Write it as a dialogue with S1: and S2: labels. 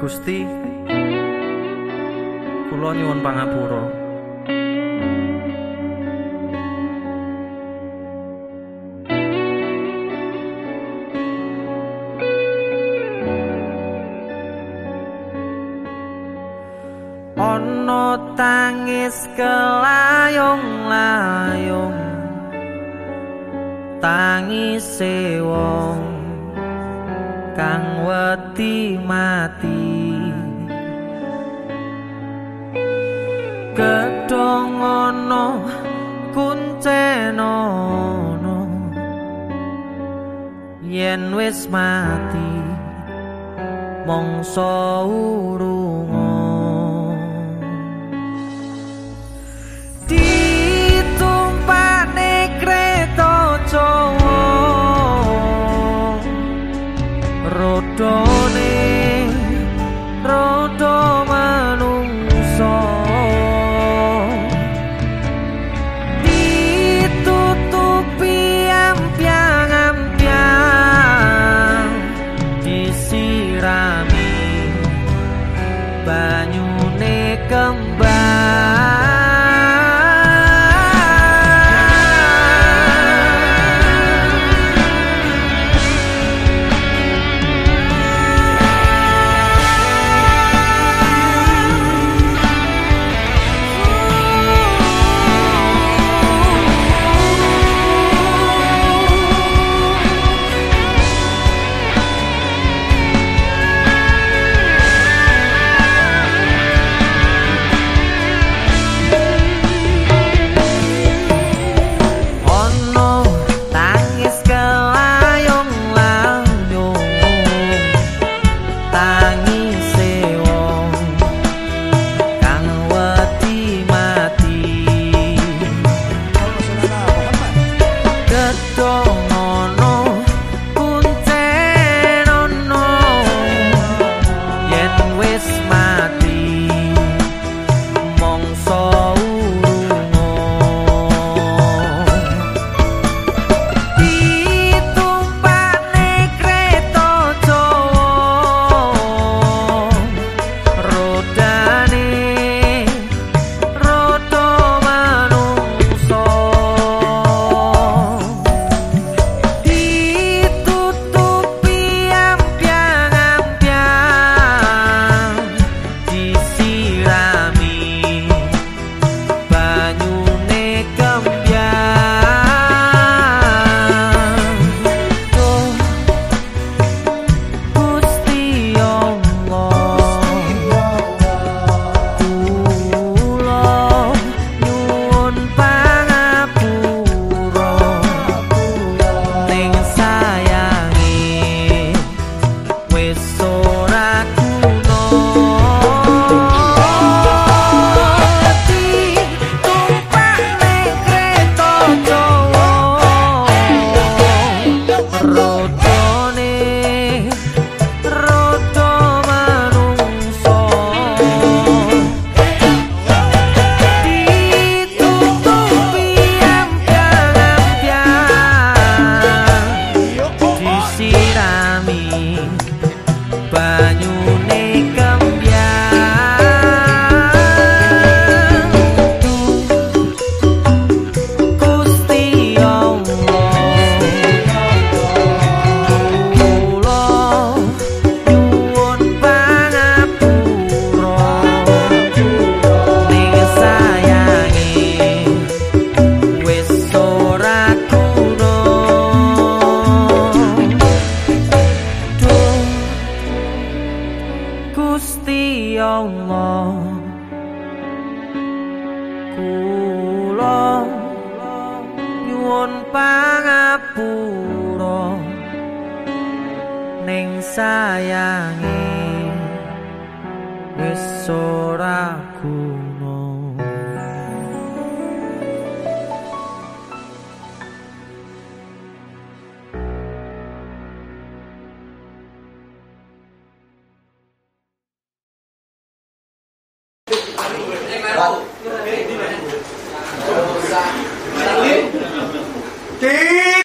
S1: Gusti kula nyuwun pangapura. Ana tangis kelayung-layung tangis wong kang wedi mati. Gedhong ana kunceno yen wis mati mongso urungo rodone rodo manungsa. Ditutupi ampiang-ampiang disirami banyune pangapura ning sayange wis ora guna
S2: Damn!